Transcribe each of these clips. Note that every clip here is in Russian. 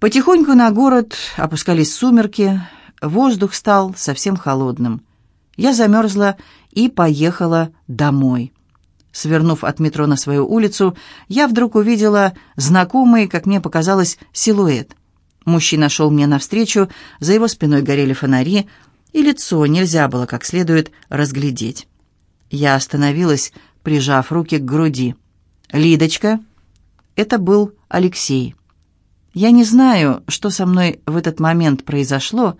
Потихоньку на город опускались сумерки, воздух стал совсем холодным. Я замерзла и поехала домой. Свернув от метро на свою улицу, я вдруг увидела знакомый, как мне показалось, силуэт. Мужчина шел мне навстречу, за его спиной горели фонари, и лицо нельзя было как следует разглядеть. Я остановилась, прижав руки к груди. «Лидочка?» Это был Алексей. Я не знаю, что со мной в этот момент произошло,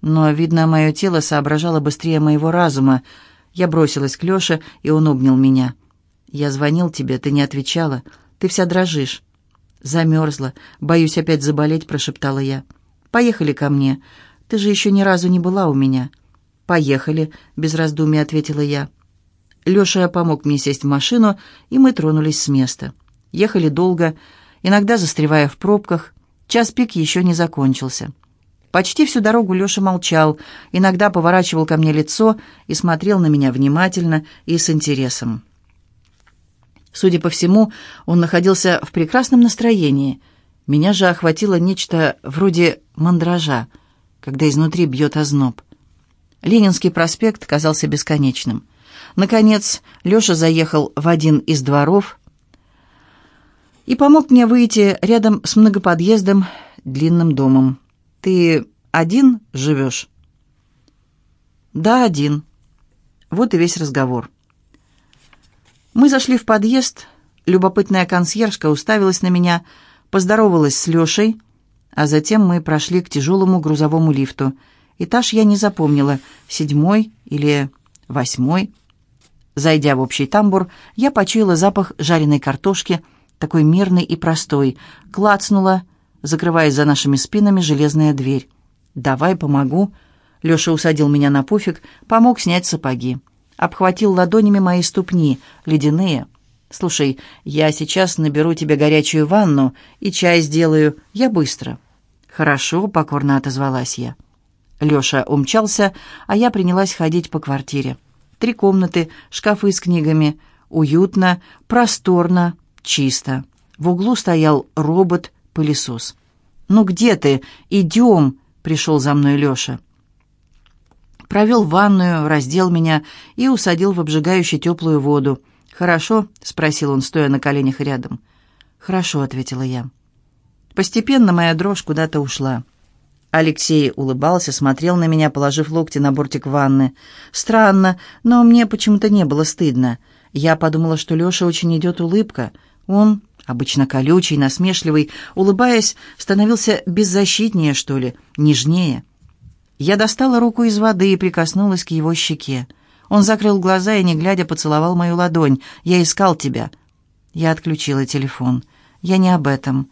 но, видно, мое тело соображало быстрее моего разума. Я бросилась к Леше, и он обнял меня. «Я звонил тебе, ты не отвечала. Ты вся дрожишь». «Замерзла. Боюсь опять заболеть», — прошептала я. «Поехали ко мне. Ты же еще ни разу не была у меня». «Поехали», — без раздумий ответила я. Леша помог мне сесть в машину, и мы тронулись с места. Ехали долго, иногда застревая в пробках. Час пик еще не закончился. Почти всю дорогу Леша молчал, иногда поворачивал ко мне лицо и смотрел на меня внимательно и с интересом. Судя по всему, он находился в прекрасном настроении. Меня же охватило нечто вроде мандража, когда изнутри бьет озноб. Ленинский проспект казался бесконечным. Наконец, Леша заехал в один из дворов и помог мне выйти рядом с многоподъездом длинным домом. «Ты один живешь?» «Да, один». Вот и весь разговор. Мы зашли в подъезд. Любопытная консьержка уставилась на меня, поздоровалась с Лешей, а затем мы прошли к тяжелому грузовому лифту. Этаж я не запомнила, седьмой или восьмой. Зайдя в общий тамбур, я почуяла запах жареной картошки, такой мирный и простой. Клацнула, закрываясь за нашими спинами, железная дверь. «Давай, помогу». Леша усадил меня на пуфик, помог снять сапоги обхватил ладонями мои ступни, ледяные. «Слушай, я сейчас наберу тебе горячую ванну и чай сделаю. Я быстро». «Хорошо», — покорно отозвалась я. Леша умчался, а я принялась ходить по квартире. Три комнаты, шкафы с книгами. Уютно, просторно, чисто. В углу стоял робот-пылесос. «Ну где ты? Идем!» — пришел за мной Леша провел ванную, раздел меня и усадил в обжигающую теплую воду. «Хорошо?» — спросил он, стоя на коленях рядом. «Хорошо», — ответила я. Постепенно моя дрожь куда-то ушла. Алексей улыбался, смотрел на меня, положив локти на бортик ванны. Странно, но мне почему-то не было стыдно. Я подумала, что Леша очень идет улыбка. Он, обычно колючий, насмешливый, улыбаясь, становился беззащитнее, что ли, нежнее. Я достала руку из воды и прикоснулась к его щеке. Он закрыл глаза и, не глядя, поцеловал мою ладонь. «Я искал тебя». Я отключила телефон. «Я не об этом».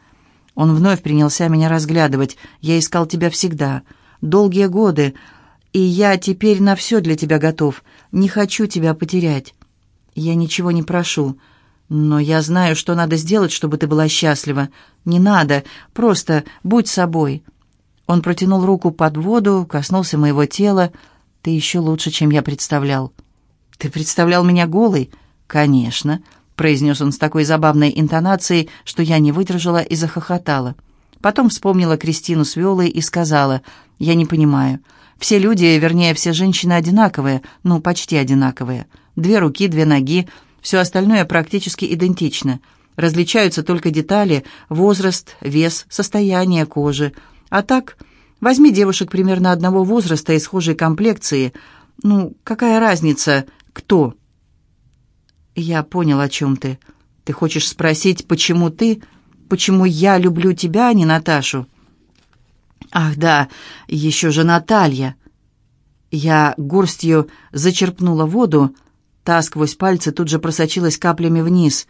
Он вновь принялся меня разглядывать. «Я искал тебя всегда. Долгие годы. И я теперь на все для тебя готов. Не хочу тебя потерять. Я ничего не прошу. Но я знаю, что надо сделать, чтобы ты была счастлива. Не надо. Просто будь собой». Он протянул руку под воду, коснулся моего тела. «Ты еще лучше, чем я представлял». «Ты представлял меня голой?» «Конечно», — произнес он с такой забавной интонацией, что я не выдержала и захохотала. Потом вспомнила Кристину с Виолой и сказала, «Я не понимаю. Все люди, вернее, все женщины одинаковые, ну, почти одинаковые. Две руки, две ноги, все остальное практически идентично. Различаются только детали, возраст, вес, состояние кожи». А так, возьми девушек примерно одного возраста и схожей комплекции. Ну, какая разница, кто? Я понял, о чем ты. Ты хочешь спросить, почему ты, почему я люблю тебя, а не Наташу? Ах, да, еще же Наталья. Я горстью зачерпнула воду, та сквозь пальцы тут же просочилась каплями вниз.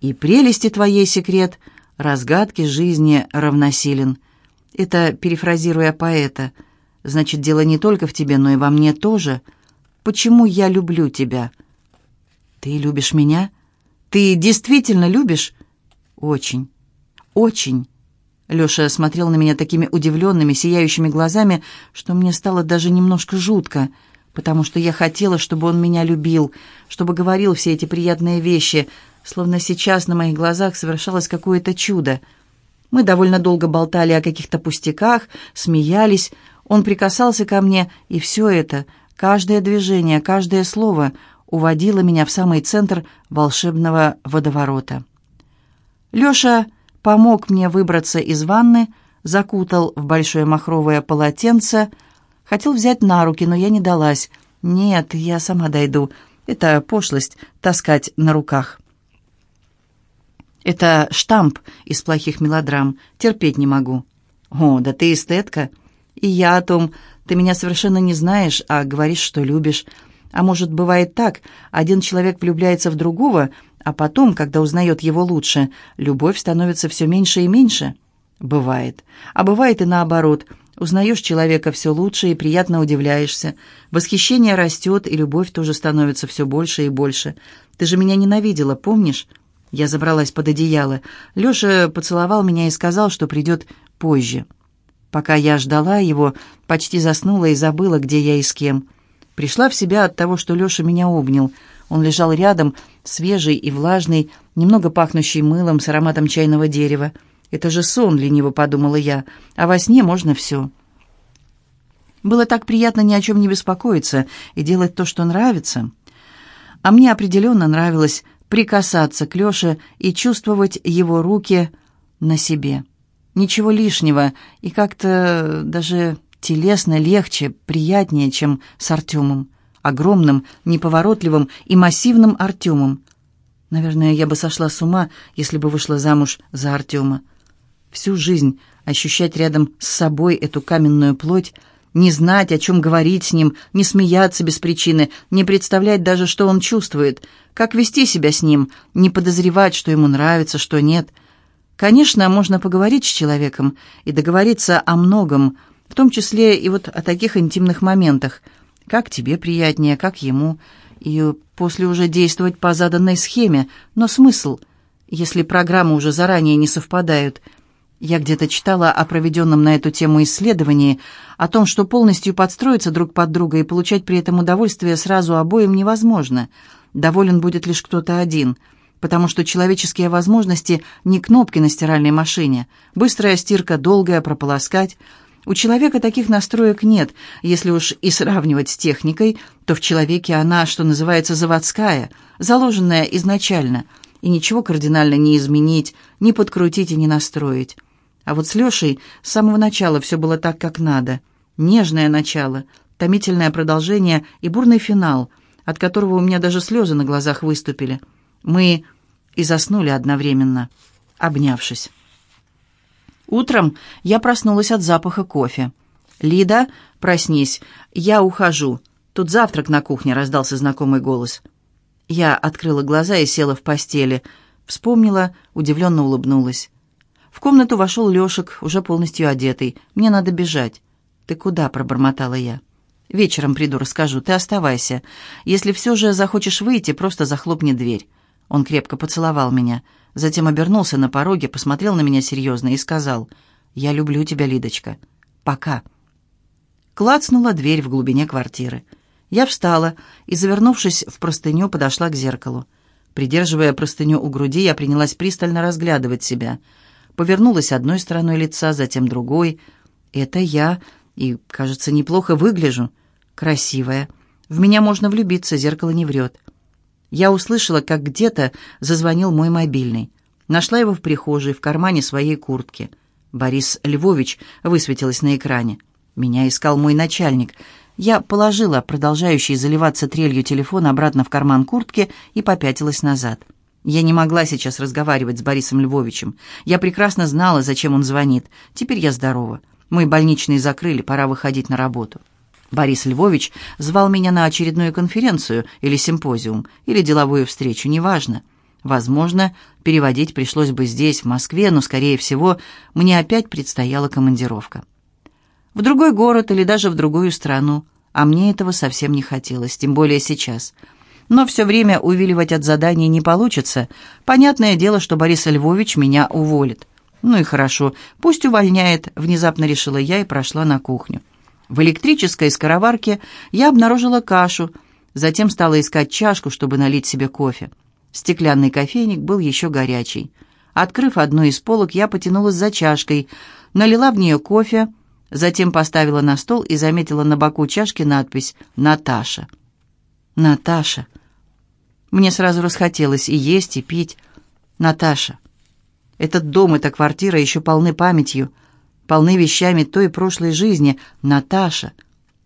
И прелести твоей секрет, разгадки жизни равносилен. Это перефразируя поэта. Значит, дело не только в тебе, но и во мне тоже. Почему я люблю тебя? Ты любишь меня? Ты действительно любишь? Очень. Очень. Леша смотрел на меня такими удивленными, сияющими глазами, что мне стало даже немножко жутко, потому что я хотела, чтобы он меня любил, чтобы говорил все эти приятные вещи, словно сейчас на моих глазах совершалось какое-то чудо — Мы довольно долго болтали о каких-то пустяках, смеялись. Он прикасался ко мне, и все это, каждое движение, каждое слово уводило меня в самый центр волшебного водоворота. Леша помог мне выбраться из ванны, закутал в большое махровое полотенце, хотел взять на руки, но я не далась. «Нет, я сама дойду. Это пошлость — таскать на руках». Это штамп из плохих мелодрам. Терпеть не могу. О, да ты эстетка. И я о том, ты меня совершенно не знаешь, а говоришь, что любишь. А может, бывает так, один человек влюбляется в другого, а потом, когда узнает его лучше, любовь становится все меньше и меньше? Бывает. А бывает и наоборот. Узнаешь человека все лучше и приятно удивляешься. Восхищение растет, и любовь тоже становится все больше и больше. Ты же меня ненавидела, помнишь? Я забралась под одеяло. Леша поцеловал меня и сказал, что придет позже. Пока я ждала его, почти заснула и забыла, где я и с кем. Пришла в себя от того, что Леша меня обнял. Он лежал рядом, свежий и влажный, немного пахнущий мылом с ароматом чайного дерева. «Это же сон», — лениво подумала я, — «а во сне можно все». Было так приятно ни о чем не беспокоиться и делать то, что нравится. А мне определенно нравилось прикасаться к Лёше и чувствовать его руки на себе. Ничего лишнего и как-то даже телесно легче, приятнее, чем с Артемом. Огромным, неповоротливым и массивным Артемом. Наверное, я бы сошла с ума, если бы вышла замуж за Артема. Всю жизнь ощущать рядом с собой эту каменную плоть — не знать, о чем говорить с ним, не смеяться без причины, не представлять даже, что он чувствует, как вести себя с ним, не подозревать, что ему нравится, что нет. Конечно, можно поговорить с человеком и договориться о многом, в том числе и вот о таких интимных моментах. Как тебе приятнее, как ему, и после уже действовать по заданной схеме. Но смысл, если программы уже заранее не совпадают – я где-то читала о проведенном на эту тему исследовании, о том, что полностью подстроиться друг под друга и получать при этом удовольствие сразу обоим невозможно. Доволен будет лишь кто-то один, потому что человеческие возможности не кнопки на стиральной машине. Быстрая стирка, долгая, прополоскать. У человека таких настроек нет. Если уж и сравнивать с техникой, то в человеке она, что называется, заводская, заложенная изначально, и ничего кардинально не изменить, не подкрутить и не настроить. А вот с Лешей с самого начала все было так, как надо. Нежное начало, томительное продолжение и бурный финал, от которого у меня даже слезы на глазах выступили. Мы и заснули одновременно, обнявшись. Утром я проснулась от запаха кофе. «Лида, проснись, я ухожу. Тут завтрак на кухне», — раздался знакомый голос. Я открыла глаза и села в постели. Вспомнила, удивленно улыбнулась. В комнату вошел Лешек, уже полностью одетый. «Мне надо бежать». «Ты куда?» — пробормотала я. «Вечером приду, расскажу. Ты оставайся. Если все же захочешь выйти, просто захлопни дверь». Он крепко поцеловал меня. Затем обернулся на пороге, посмотрел на меня серьезно и сказал, «Я люблю тебя, Лидочка. Пока». Клацнула дверь в глубине квартиры. Я встала и, завернувшись в простыню, подошла к зеркалу. Придерживая простыню у груди, я принялась пристально разглядывать себя — повернулась одной стороной лица, затем другой. «Это я, и, кажется, неплохо выгляжу. Красивая. В меня можно влюбиться, зеркало не врет». Я услышала, как где-то зазвонил мой мобильный. Нашла его в прихожей, в кармане своей куртки. Борис Львович высветилось на экране. Меня искал мой начальник. Я положила продолжающий заливаться трелью телефон обратно в карман куртки и попятилась назад. Я не могла сейчас разговаривать с Борисом Львовичем. Я прекрасно знала, зачем он звонит. Теперь я здорова. Мой больничный закрыли, пора выходить на работу. Борис Львович звал меня на очередную конференцию или симпозиум, или деловую встречу, неважно. Возможно, переводить пришлось бы здесь, в Москве, но, скорее всего, мне опять предстояла командировка. В другой город или даже в другую страну. А мне этого совсем не хотелось, тем более сейчас – но все время увиливать от заданий не получится. Понятное дело, что Борис Львович меня уволит. Ну и хорошо, пусть увольняет, внезапно решила я и прошла на кухню. В электрической скороварке я обнаружила кашу, затем стала искать чашку, чтобы налить себе кофе. Стеклянный кофейник был еще горячий. Открыв одну из полок, я потянулась за чашкой, налила в нее кофе, затем поставила на стол и заметила на боку чашки надпись «Наташа». «Наташа». Мне сразу расхотелось и есть, и пить. «Наташа». Этот дом, эта квартира еще полны памятью, полны вещами той прошлой жизни. Наташа.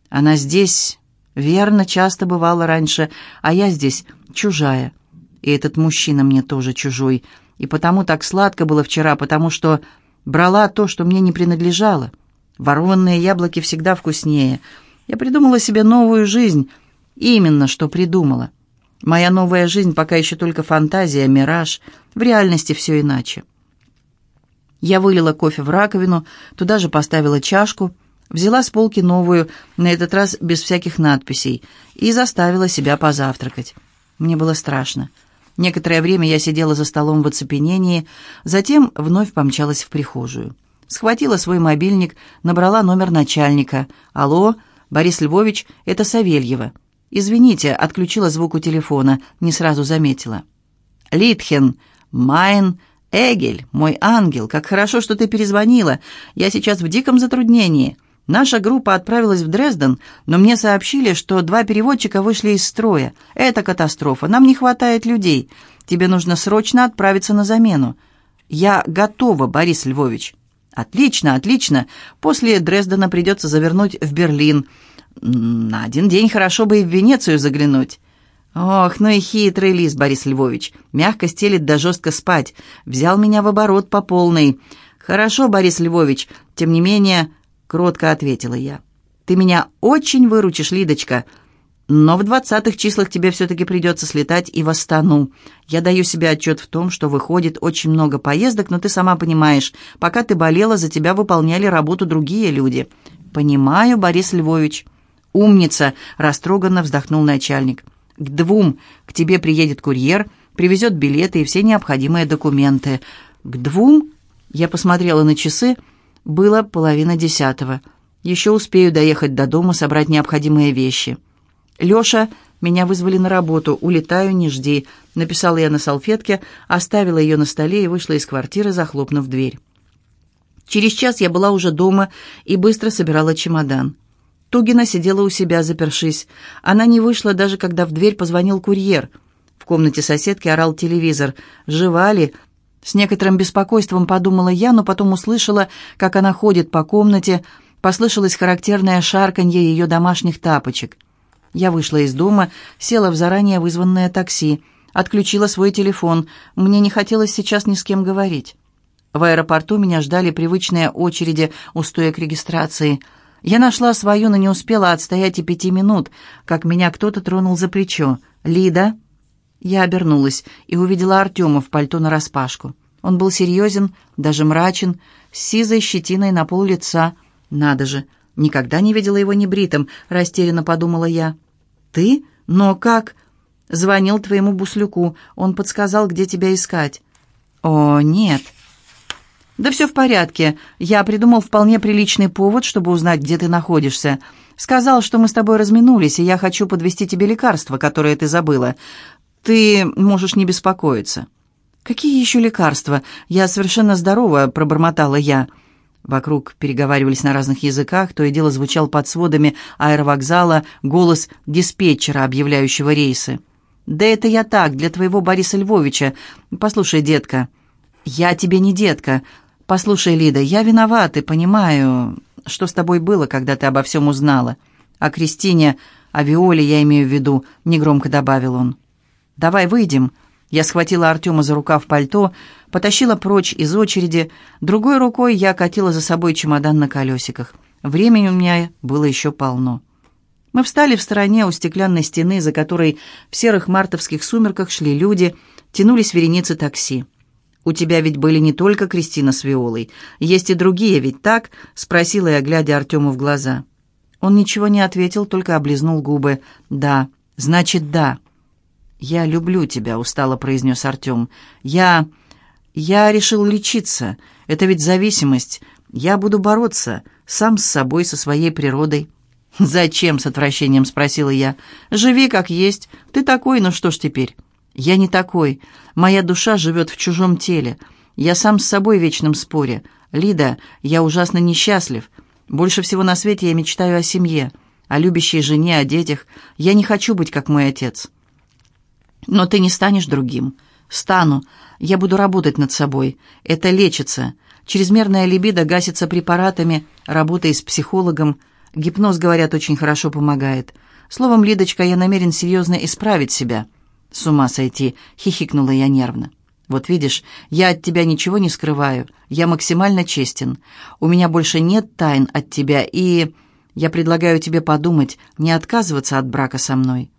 Она здесь, верно, часто бывала раньше, а я здесь чужая. И этот мужчина мне тоже чужой. И потому так сладко было вчера, потому что брала то, что мне не принадлежало. Ворованные яблоки всегда вкуснее. Я придумала себе новую жизнь. Именно что придумала. Моя новая жизнь пока еще только фантазия, мираж. В реальности все иначе. Я вылила кофе в раковину, туда же поставила чашку, взяла с полки новую, на этот раз без всяких надписей, и заставила себя позавтракать. Мне было страшно. Некоторое время я сидела за столом в оцепенении, затем вновь помчалась в прихожую. Схватила свой мобильник, набрала номер начальника. «Алло, Борис Львович, это Савельева». «Извините», — отключила звук у телефона, не сразу заметила. «Литхен, Майн, Эгель, мой ангел, как хорошо, что ты перезвонила. Я сейчас в диком затруднении. Наша группа отправилась в Дрезден, но мне сообщили, что два переводчика вышли из строя. Это катастрофа. Нам не хватает людей. Тебе нужно срочно отправиться на замену. Я готова, Борис Львович. Отлично, отлично. После Дрездена придется завернуть в Берлин. На один день хорошо бы и в Венецию заглянуть. «Ох, ну и хитрый лис, Борис Львович. Мягко стелит да жестко спать. Взял меня в оборот по полной. Хорошо, Борис Львович. Тем не менее, кротко ответила я. Ты меня очень выручишь, Лидочка. Но в двадцатых числах тебе все-таки придется слетать и в Астану. Я даю себе отчет в том, что выходит очень много поездок, но ты сама понимаешь, пока ты болела, за тебя выполняли работу другие люди. Понимаю, Борис Львович. Умница, растроганно вздохнул начальник. К двум к тебе приедет курьер, привезет билеты и все необходимые документы. К двум? Я посмотрела на часы. Было половина десятого. Еще успею доехать до дома, собрать необходимые вещи. «Леша, меня вызвали на работу. Улетаю, не жди», — написала я на салфетке, оставила ее на столе и вышла из квартиры, захлопнув дверь. Через час я была уже дома и быстро собирала чемодан. Тугина сидела у себя, запершись. Она не вышла, даже когда в дверь позвонил курьер. В комнате соседки орал телевизор. «Жива ли?» С некоторым беспокойством подумала я, но потом услышала, как она ходит по комнате, послышалось характерное шарканье ее домашних тапочек. Я вышла из дома, села в заранее вызванное такси, отключила свой телефон. Мне не хотелось сейчас ни с кем говорить. В аэропорту меня ждали привычные очереди у стоек регистрации – я нашла свою, но не успела отстоять и пяти минут, как меня кто-то тронул за плечо. «Лида?» Я обернулась и увидела Артема в пальто нараспашку. Он был серьезен, даже мрачен, с сизой щетиной на пол лица. «Надо же! Никогда не видела его небритым», — растерянно подумала я. «Ты? Но как?» «Звонил твоему буслюку. Он подсказал, где тебя искать». «О, нет!» «Да все в порядке. Я придумал вполне приличный повод, чтобы узнать, где ты находишься. Сказал, что мы с тобой разминулись, и я хочу подвести тебе лекарства, которые ты забыла. Ты можешь не беспокоиться». «Какие еще лекарства? Я совершенно здорова», — пробормотала я. Вокруг переговаривались на разных языках, то и дело звучал под сводами аэровокзала голос диспетчера, объявляющего рейсы. «Да это я так, для твоего Бориса Львовича. Послушай, детка». «Я тебе не детка. «Послушай, Лида, я виноват и понимаю, что с тобой было, когда ты обо всем узнала. О Кристине, о Виоле я имею в виду», — негромко добавил он. «Давай выйдем». Я схватила Артема за рукав пальто, потащила прочь из очереди, другой рукой я катила за собой чемодан на колесиках. Времени у меня было еще полно. Мы встали в стороне у стеклянной стены, за которой в серых мартовских сумерках шли люди, тянулись вереницы такси. «У тебя ведь были не только Кристина с Виолой. Есть и другие, ведь так?» — спросила я, глядя Артему в глаза. Он ничего не ответил, только облизнул губы. «Да, значит, да». «Я люблю тебя», — устало произнес Артем. «Я... я решил лечиться. Это ведь зависимость. Я буду бороться, сам с собой, со своей природой». «Зачем?» — с отвращением спросила я. «Живи как есть. Ты такой, ну что ж теперь?» «Я не такой. Моя душа живет в чужом теле. Я сам с собой в вечном споре. Лида, я ужасно несчастлив. Больше всего на свете я мечтаю о семье, о любящей жене, о детях. Я не хочу быть как мой отец. Но ты не станешь другим. Стану. Я буду работать над собой. Это лечится. Чрезмерная либидо гасится препаратами, работой с психологом. Гипноз, говорят, очень хорошо помогает. Словом, Лидочка, я намерен серьезно исправить себя. С ума сойти, хихикнула я нервно. Вот видишь, я от тебя ничего не скрываю. Я максимально честен. У меня больше нет тайн от тебя, и я предлагаю тебе подумать, не отказываться от брака со мной.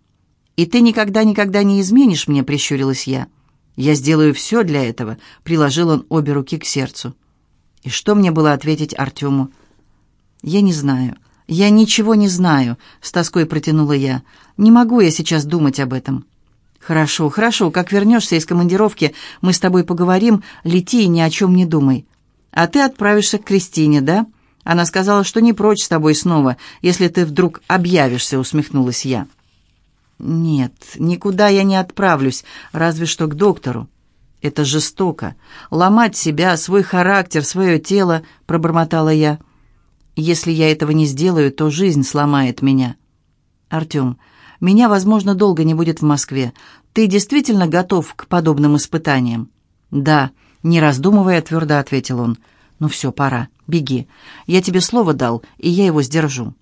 И ты никогда-никогда не изменишь мне, прищурилась я. Я сделаю все для этого, приложил он обе руки к сердцу. И что мне было ответить Артему? Я не знаю. «Я ничего не знаю», — с тоской протянула я. «Не могу я сейчас думать об этом». «Хорошо, хорошо, как вернешься из командировки, мы с тобой поговорим, лети и ни о чем не думай. А ты отправишься к Кристине, да? Она сказала, что не прочь с тобой снова, если ты вдруг объявишься», — усмехнулась я. «Нет, никуда я не отправлюсь, разве что к доктору. Это жестоко. Ломать себя, свой характер, свое тело», — пробормотала я. Если я этого не сделаю, то жизнь сломает меня. Артем, меня, возможно, долго не будет в Москве. Ты действительно готов к подобным испытаниям? Да, не раздумывая, твердо ответил он. Ну все, пора, беги. Я тебе слово дал, и я его сдержу.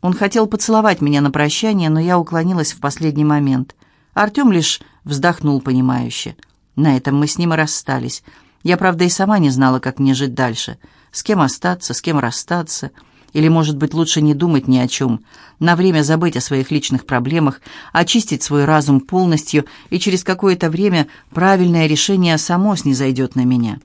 Он хотел поцеловать меня на прощание, но я уклонилась в последний момент. Артем лишь вздохнул понимающе. На этом мы с ним и расстались. Я, правда, и сама не знала, как мне жить дальше. С кем остаться, с кем расстаться. Или, может быть, лучше не думать ни о чем. На время забыть о своих личных проблемах, очистить свой разум полностью, и через какое-то время правильное решение само снизойдет на меня.